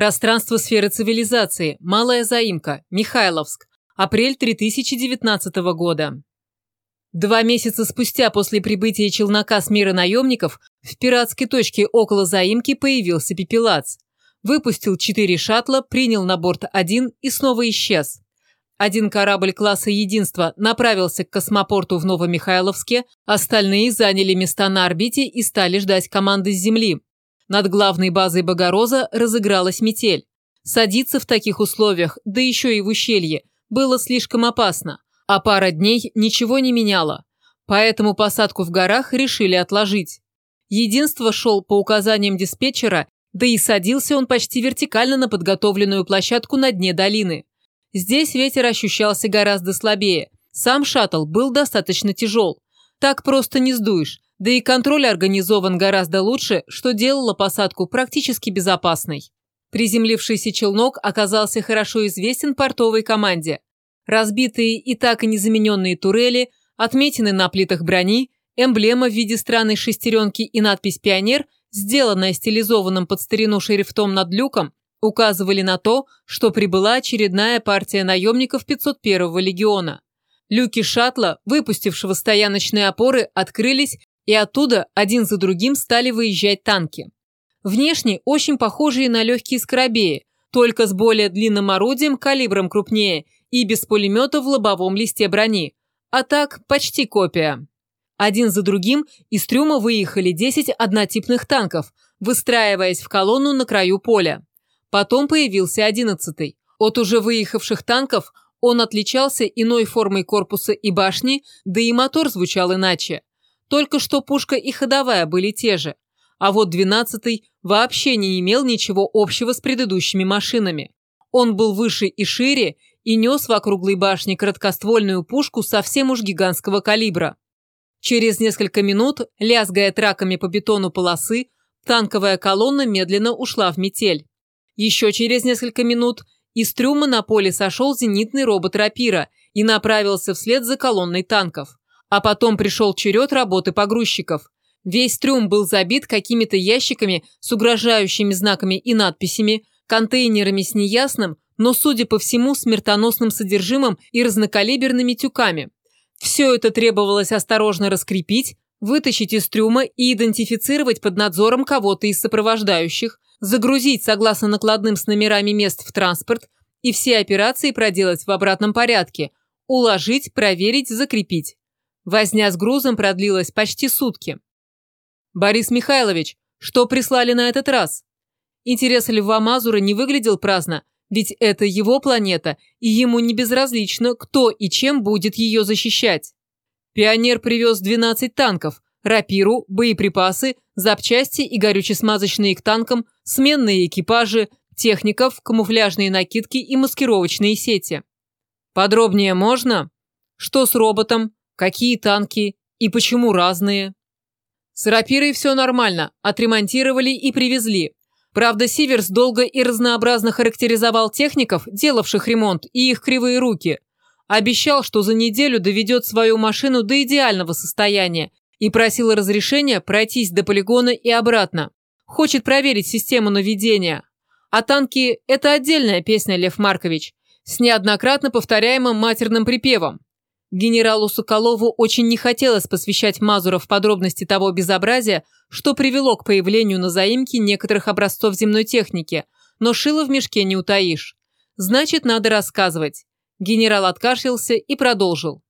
Пространство сферы цивилизации. Малая заимка. Михайловск. Апрель 2019 года. Два месяца спустя после прибытия челнока с мира наемников в пиратской точке около заимки появился пепелац. Выпустил четыре шаттла, принял на борт один и снова исчез. Один корабль класса «Единство» направился к космопорту в Новомихайловске, остальные заняли места на орбите и стали ждать команды с Земли. Над главной базой Богороза разыгралась метель. Садиться в таких условиях, да еще и в ущелье, было слишком опасно, а пара дней ничего не меняла. Поэтому посадку в горах решили отложить. Единство шел по указаниям диспетчера, да и садился он почти вертикально на подготовленную площадку на дне долины. Здесь ветер ощущался гораздо слабее. Сам шаттл был достаточно тяжел. Так просто не сдуешь, да и контроль организован гораздо лучше, что делало посадку практически безопасной. Приземлившийся челнок оказался хорошо известен портовой команде. Разбитые и так и незамененные турели, отметины на плитах брони, эмблема в виде странной шестеренки и надпись «Пионер», сделанная стилизованным под старину шрифтом над люком, указывали на то, что прибыла очередная партия наемников 501-го легиона. Люки шаттла, выпустившего стояночные опоры, открылись, и оттуда один за другим стали выезжать танки. Внешне очень похожие на легкие скоробеи, только с более длинным орудием, калибром крупнее и без пулемета в лобовом листе брони. А так, почти копия. Один за другим из трюма выехали 10 однотипных танков, выстраиваясь в колонну на краю поля. Потом появился одиннадцатый. От уже выехавших танков он отличался иной формой корпуса и башни, да и мотор звучал иначе. Только что пушка и ходовая были те же. А вот двенадцатый вообще не имел ничего общего с предыдущими машинами. Он был выше и шире и нес в округлой башне краткоствольную пушку совсем уж гигантского калибра. Через несколько минут, лязгая траками по бетону полосы, танковая колонна медленно ушла в метель. Еще через несколько минут из трюма на поле сошел зенитный робот «Рапира» и направился вслед за колонной танков. А потом пришел черед работы погрузчиков. Весь трюм был забит какими-то ящиками с угрожающими знаками и надписями, контейнерами с неясным, но, судя по всему, смертоносным содержимым и разнокалиберными тюками. Все это требовалось осторожно раскрепить, вытащить из трюма и идентифицировать под надзором кого-то из сопровождающих, загрузить согласно накладным с номерами мест в транспорт и все операции проделать в обратном порядке, уложить, проверить, закрепить. Возня с грузом продлилась почти сутки. «Борис Михайлович, что прислали на этот раз?» Интерес Льва Мазура не выглядел праздно, ведь это его планета, и ему не безразлично, кто и чем будет ее защищать. Пионер привез 12 танков, рапиру, боеприпасы, запчасти и горюче-смазочные к танкам, сменные экипажи, техников, камуфляжные накидки и маскировочные сети. Подробнее можно? Что с роботом? Какие танки и почему разные? С рапирой все нормально, отремонтировали и привезли. Правда, Сиверс долго и разнообразно характеризовал техников, делавших ремонт, и их кривые руки. Обещал, что за неделю доведет свою машину до идеального состояния и просил разрешения пройтись до полигона и обратно. Хочет проверить систему наведения. А танки – это отдельная песня, Лев Маркович, с неоднократно повторяемым матерным припевом. Генералу Соколову очень не хотелось посвящать Мазура в подробности того безобразия, что привело к появлению на заимке некоторых образцов земной техники, но шило в мешке не утаишь. Значит, надо рассказывать. Генерал откашлялся и продолжил.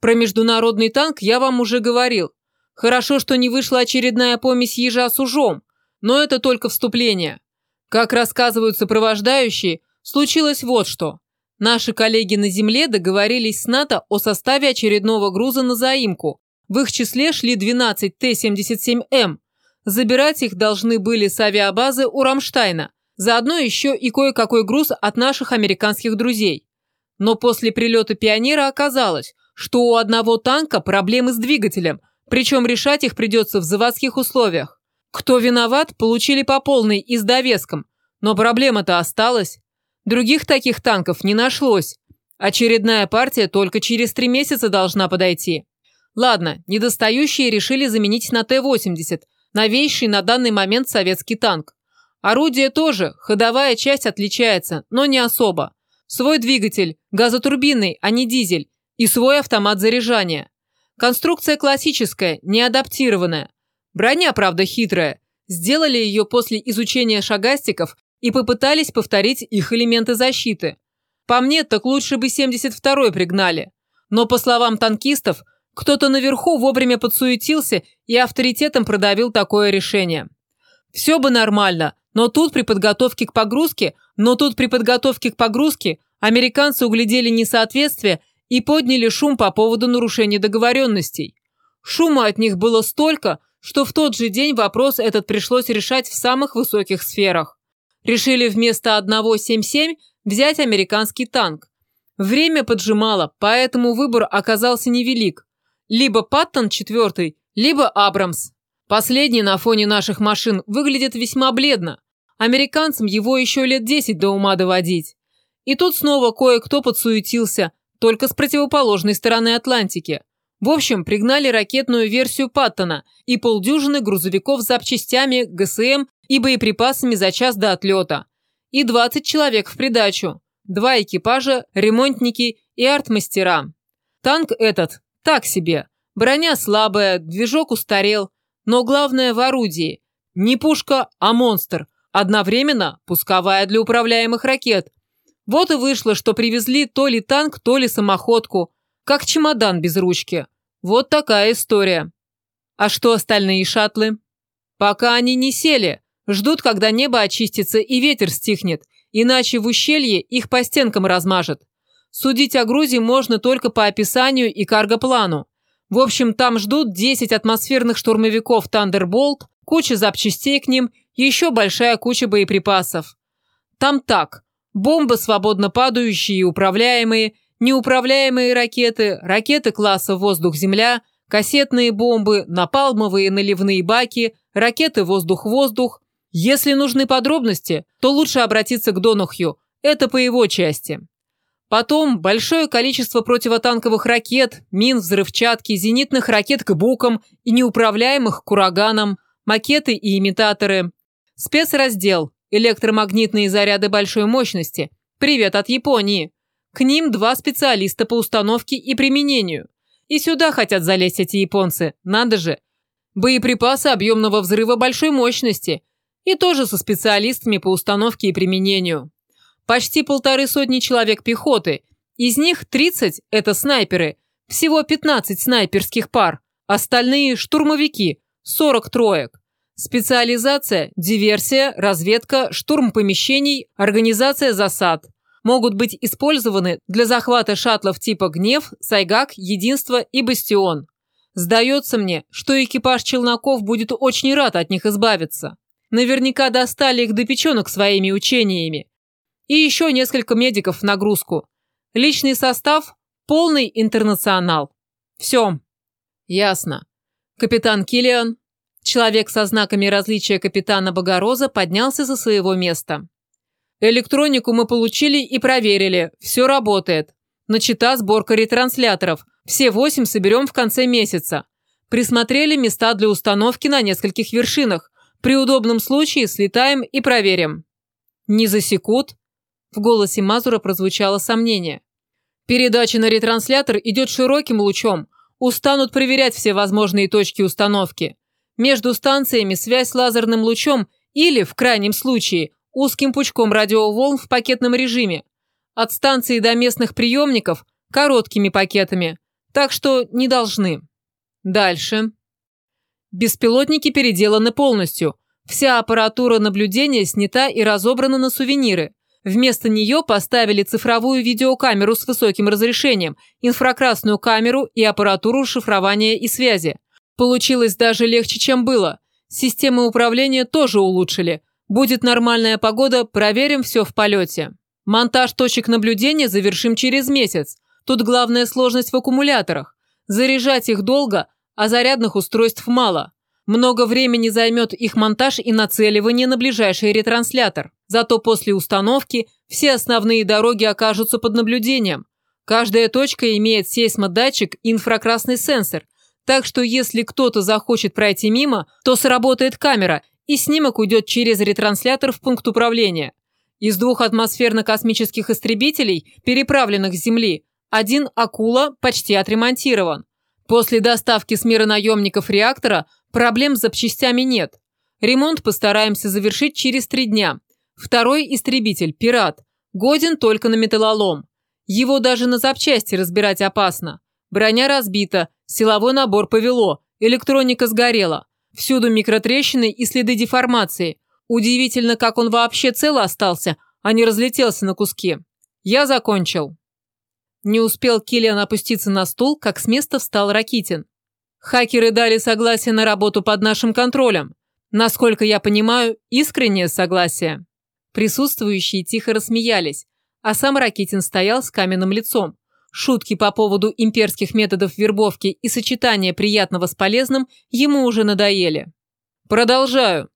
Про международный танк я вам уже говорил. Хорошо, что не вышла очередная помесь ежа с ужом, но это только вступление. Как рассказывают сопровождающие, случилось вот что. Наши коллеги на Земле договорились с НАТО о составе очередного груза на заимку. В их числе шли 12 Т-77М. Забирать их должны были с авиабазы у Рамштайна. Заодно еще и кое-какой груз от наших американских друзей. Но после прилета «Пионера» оказалось, что у одного танка проблемы с двигателем, причем решать их придется в заводских условиях. Кто виноват, получили по полной и с довеском. Но проблема-то осталась. Других таких танков не нашлось. Очередная партия только через три месяца должна подойти. Ладно, недостающие решили заменить на Т-80, новейший на данный момент советский танк. Орудие тоже, ходовая часть отличается, но не особо. Свой двигатель, газотурбинный, а не дизель, и свой автомат заряжания. Конструкция классическая, не адаптированная. Броня, правда, хитрая. Сделали ее после изучения шагастиков и попытались повторить их элементы защиты. По мне, так лучше бы 72-й пригнали. Но, по словам танкистов, кто-то наверху вовремя подсуетился и авторитетом продавил такое решение. Все бы нормально, но тут при подготовке к погрузке, но тут при подготовке к погрузке американцы углядели несоответствие и подняли шум по поводу нарушения договоренностей. Шума от них было столько, что в тот же день вопрос этот пришлось решать в самых высоких сферах. Решили вместо одного 7-7 взять американский танк. Время поджимало, поэтому выбор оказался невелик. Либо Паттон четвертый, либо Абрамс. Последний на фоне наших машин выглядит весьма бледно. Американцам его еще лет 10 до ума доводить. И тут снова кое-кто подсуетился, только с противоположной стороны Атлантики. В общем, пригнали ракетную версию Паттона и полдюжины грузовиков с запчастями, ГСМ и боеприпасами за час до отлета. И 20 человек в придачу. Два экипажа, ремонтники и артмастера. Танк этот так себе. Броня слабая, движок устарел. Но главное в орудии. Не пушка, а монстр. Одновременно пусковая для управляемых ракет. Вот и вышло, что привезли то ли танк, то ли самоходку. Как чемодан без ручки. Вот такая история. А что остальные шаттлы? Пока они не сели. Ждут, когда небо очистится и ветер стихнет. Иначе в ущелье их по стенкам размажет. Судить о грузе можно только по описанию и каргоплану. В общем, там ждут 10 атмосферных штурмовиков «Тандерболт», куча запчастей к ним, еще большая куча боеприпасов. Там так. Бомбы, свободно падающие и управляемые, неуправляемые ракеты, ракеты класса «Воздух-Земля», кассетные бомбы, напалмовые наливные баки, ракеты «Воздух-Воздух». Если нужны подробности, то лучше обратиться к Донухью, это по его части. Потом большое количество противотанковых ракет, мин, взрывчатки, зенитных ракет к букам и неуправляемых к ураганам, макеты и имитаторы. Спецраздел, электромагнитные заряды большой мощности. Привет от Японии. К ним два специалиста по установке и применению. И сюда хотят залезть эти японцы, надо же. Боеприпасы объемного взрыва большой мощности. И тоже со специалистами по установке и применению. Почти полторы сотни человек пехоты. Из них 30 – это снайперы. Всего 15 снайперских пар. Остальные – штурмовики. 40 троек. Специализация – диверсия, разведка, штурм помещений, организация засад. Могут быть использованы для захвата шаттлов типа «Гнев», «Сайгак», «Единство» и «Бастион». Сдается мне, что экипаж челноков будет очень рад от них избавиться. Наверняка достали их до печенок своими учениями. И еще несколько медиков в нагрузку. Личный состав – полный интернационал. Все. Ясно. Капитан Киллиан, человек со знаками различия капитана Богороза, поднялся со своего места. Электронику мы получили и проверили. Все работает. Начата сборка ретрансляторов. Все восемь соберем в конце месяца. Присмотрели места для установки на нескольких вершинах. При удобном случае слетаем и проверим. Не засекут? В голосе Мазура прозвучало сомнение. Передача на ретранслятор идет широким лучом. Устанут проверять все возможные точки установки. Между станциями связь с лазерным лучом или, в крайнем случае, узким пучком радиоволн в пакетном режиме. От станции до местных приемников – короткими пакетами. Так что не должны. Дальше. Беспилотники переделаны полностью. Вся аппаратура наблюдения снята и разобрана на сувениры. Вместо нее поставили цифровую видеокамеру с высоким разрешением, инфракрасную камеру и аппаратуру шифрования и связи. Получилось даже легче, чем было. Системы управления тоже улучшили. Будет нормальная погода, проверим все в полете. Монтаж точек наблюдения завершим через месяц. Тут главная сложность в аккумуляторах. Заряжать их долго, а зарядных устройств мало. Много времени займет их монтаж и нацеливание на ближайший ретранслятор. Зато после установки все основные дороги окажутся под наблюдением. Каждая точка имеет сейсмодатчик и инфракрасный сенсор, так что если кто-то захочет пройти мимо, то сработает камера, и снимок уйдет через ретранслятор в пункт управления. Из двух атмосферно-космических истребителей, переправленных с Земли, один «Акула» почти отремонтирован. После доставки с мира наемников реактора проблем с запчастями нет. Ремонт постараемся завершить через три дня. Второй истребитель, «Пират», годен только на металлолом. Его даже на запчасти разбирать опасно. Броня разбита, силовой набор повело, электроника сгорела. Всюду микротрещины и следы деформации. Удивительно, как он вообще цел остался, а не разлетелся на куски. Я закончил. Не успел Киллиан опуститься на стул, как с места встал Ракитин. Хакеры дали согласие на работу под нашим контролем. Насколько я понимаю, искреннее согласие. Присутствующие тихо рассмеялись, а сам Ракитин стоял с каменным лицом. Шутки по поводу имперских методов вербовки и сочетания приятного с полезным ему уже надоели. Продолжаю.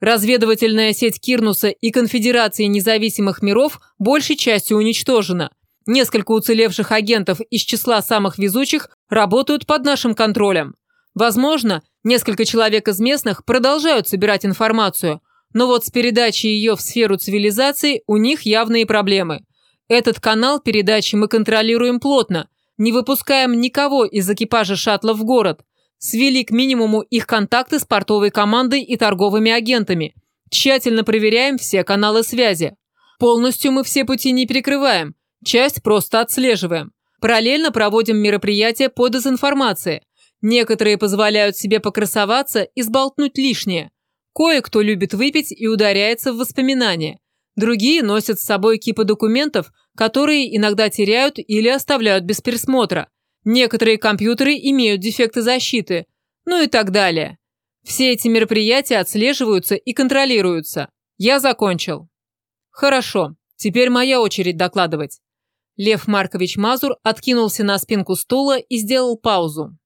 Разведывательная сеть Кирнуса и Конфедерации независимых миров большей частью уничтожена. Несколько уцелевших агентов из числа самых везучих работают под нашим контролем. Возможно, несколько человек из местных продолжают собирать информацию, но вот с передачей ее в сферу цивилизации у них явные проблемы. Этот канал передачи мы контролируем плотно, не выпускаем никого из экипажа шаттла в город, Свели к минимуму их контакты с портовой командой и торговыми агентами. Тщательно проверяем все каналы связи. Полностью мы все пути не перекрываем, часть просто отслеживаем. Параллельно проводим мероприятия по дезинформации. Некоторые позволяют себе покрасоваться и сболтнуть лишнее. Кое-кто любит выпить и ударяется в воспоминания. Другие носят с собой кипы документов, которые иногда теряют или оставляют без пересмотра. Некоторые компьютеры имеют дефекты защиты, ну и так далее. Все эти мероприятия отслеживаются и контролируются. Я закончил. Хорошо, теперь моя очередь докладывать. Лев Маркович Мазур откинулся на спинку стула и сделал паузу.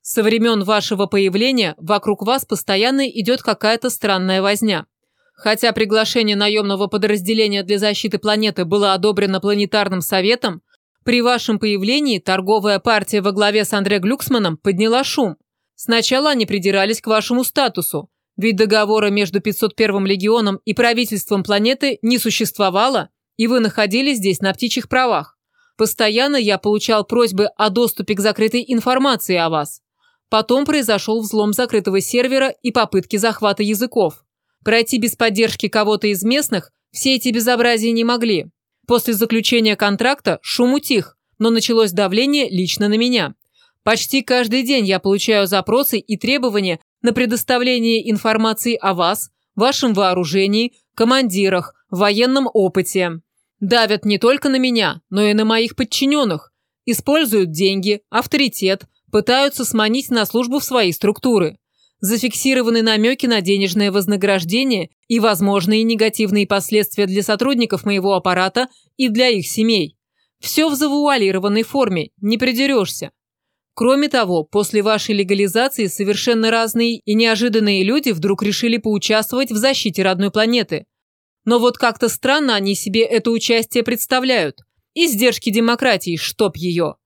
Со времен вашего появления вокруг вас постоянно идет какая-то странная возня. Хотя приглашение наемного подразделения для защиты планеты было одобрено планетарным советом, при вашем появлении торговая партия во главе с Андре Глюксманом подняла шум. Сначала они придирались к вашему статусу, ведь договора между 501-м легионом и правительством планеты не существовало, и вы находились здесь на птичьих правах. Постоянно я получал просьбы о доступе к закрытой информации о вас. Потом произошел взлом закрытого сервера и попытки захвата языков. Пройти без поддержки кого-то из местных все эти безобразия не могли. После заключения контракта шум утих, но началось давление лично на меня. Почти каждый день я получаю запросы и требования на предоставление информации о вас, вашем вооружении, командирах, военном опыте. Давят не только на меня, но и на моих подчиненных. Используют деньги, авторитет, пытаются сманить на службу в свои структуры. Зафиксированы намеки на денежное вознаграждение и возможные негативные последствия для сотрудников моего аппарата и для их семей. Все в завуалированной форме, не придерешься. Кроме того, после вашей легализации совершенно разные и неожиданные люди вдруг решили поучаствовать в защите родной планеты. Но вот как-то странно они себе это участие представляют. Издержки демократии, чтоб ее.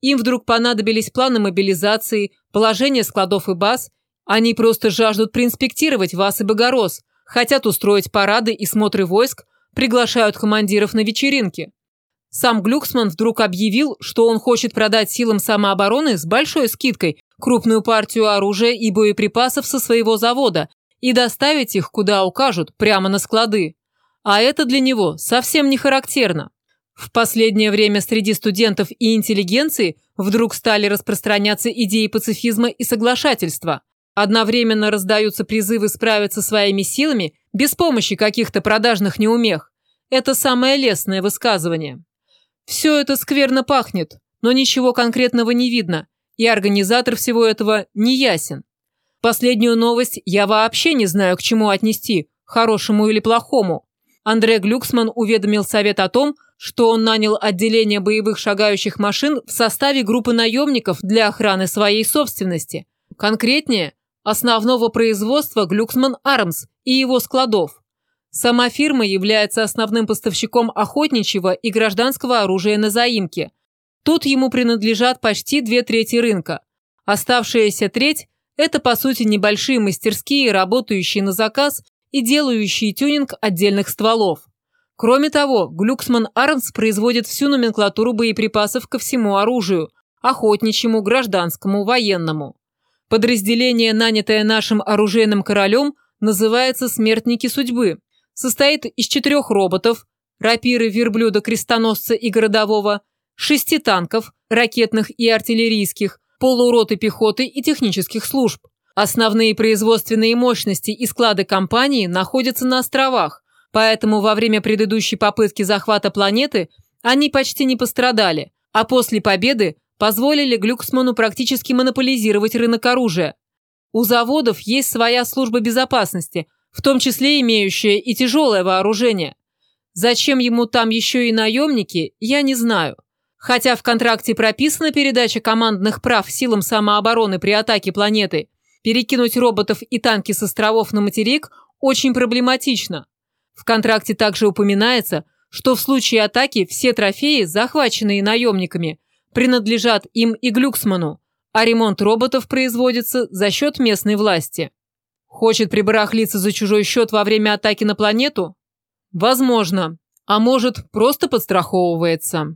Им вдруг понадобились планы мобилизации, положение складов и баз. Они просто жаждут проинспектировать вас и Богорос, хотят устроить парады и смотры войск, приглашают командиров на вечеринки. Сам Глюксман вдруг объявил, что он хочет продать силам самообороны с большой скидкой крупную партию оружия и боеприпасов со своего завода и доставить их, куда укажут, прямо на склады. А это для него совсем не характерно. В последнее время среди студентов и интеллигенции вдруг стали распространяться идеи пацифизма и соглашательства. Одновременно раздаются призывы справиться своими силами без помощи каких-то продажных неумех. Это самое лестное высказывание. Все это скверно пахнет, но ничего конкретного не видно, и организатор всего этого не ясен. Последнюю новость я вообще не знаю, к чему отнести, хорошему или плохому. Андре Глюксман уведомил совет о том, что он нанял отделение боевых шагающих машин в составе группы наемников для охраны своей собственности. Конкретнее, основного производства Глюксман Армс и его складов. Сама фирма является основным поставщиком охотничьего и гражданского оружия на заимке. Тут ему принадлежат почти две трети рынка. Оставшаяся треть – Это, по сути, небольшие мастерские, работающие на заказ и делающие тюнинг отдельных стволов. Кроме того, Глюксман Армс производит всю номенклатуру боеприпасов ко всему оружию – охотничьему, гражданскому, военному. Подразделение, нанятое нашим оружейным королем, называется «Смертники судьбы». Состоит из четырех роботов – рапиры, верблюда, крестоносца и городового, шести танков, ракетных и артиллерийских, полуроты пехоты и технических служб. Основные производственные мощности и склады компании находятся на островах, поэтому во время предыдущей попытки захвата планеты они почти не пострадали, а после победы позволили Глюксману практически монополизировать рынок оружия. У заводов есть своя служба безопасности, в том числе имеющая и тяжелое вооружение. Зачем ему там еще и наемники, я не знаю. Хотя в контракте прописана передача командных прав силам самообороны при атаке планеты, перекинуть роботов и танки с островов на материк очень проблематично. В контракте также упоминается, что в случае атаки все трофеи, захваченные наемниками, принадлежат им и Глюксману, а ремонт роботов производится за счет местной власти. Хочет прибарахлиться за чужой счет во время атаки на планету? Возможно. А может, просто подстраховывается.